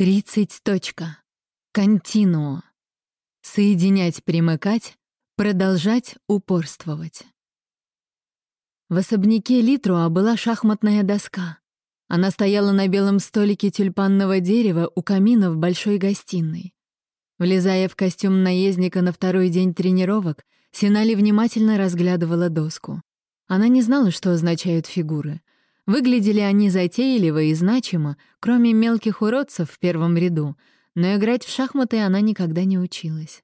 Тридцать точка. Континуо. Соединять, примыкать, продолжать упорствовать. В особняке Литруа была шахматная доска. Она стояла на белом столике тюльпанного дерева у камина в большой гостиной. Влезая в костюм наездника на второй день тренировок, Синали внимательно разглядывала доску. Она не знала, что означают фигуры. Выглядели они затейливо и значимо, кроме мелких уродцев в первом ряду, но играть в шахматы она никогда не училась.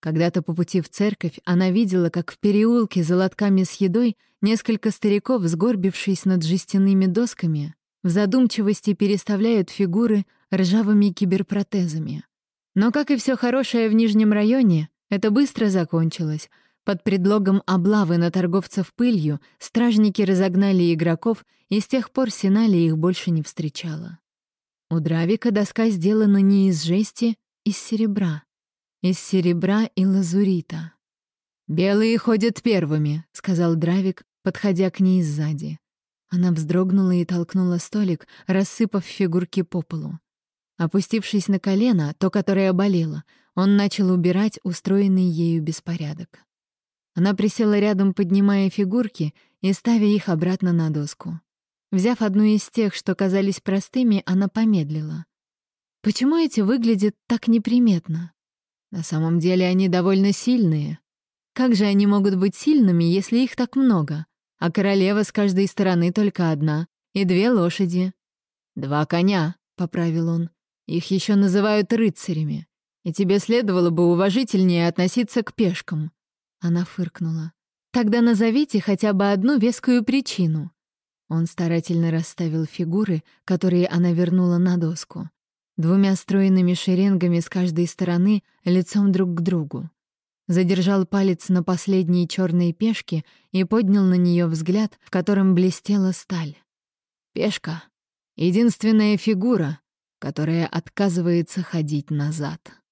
Когда-то по пути в церковь она видела, как в переулке за лотками с едой несколько стариков, сгорбившись над жестяными досками, в задумчивости переставляют фигуры ржавыми киберпротезами. Но, как и все хорошее в Нижнем районе, это быстро закончилось — под предлогом облавы на торговцев пылью стражники разогнали игроков, и с тех пор Синали их больше не встречала. У Дравика доска сделана не из жести, из серебра. Из серебра и лазурита. «Белые ходят первыми», — сказал Дравик, подходя к ней сзади. Она вздрогнула и толкнула столик, рассыпав фигурки по полу. Опустившись на колено, то, которое болело, он начал убирать устроенный ею беспорядок. Она присела рядом, поднимая фигурки и ставя их обратно на доску. Взяв одну из тех, что казались простыми, она помедлила. Почему эти выглядят так неприметно? На самом деле они довольно сильные. Как же они могут быть сильными, если их так много? А королева с каждой стороны только одна, и две лошади. «Два коня», — поправил он. «Их еще называют рыцарями. И тебе следовало бы уважительнее относиться к пешкам. Она фыркнула. «Тогда назовите хотя бы одну вескую причину». Он старательно расставил фигуры, которые она вернула на доску. Двумя стройными шеренгами с каждой стороны, лицом друг к другу. Задержал палец на последней черной пешке и поднял на нее взгляд, в котором блестела сталь. Пешка — единственная фигура, которая отказывается ходить назад.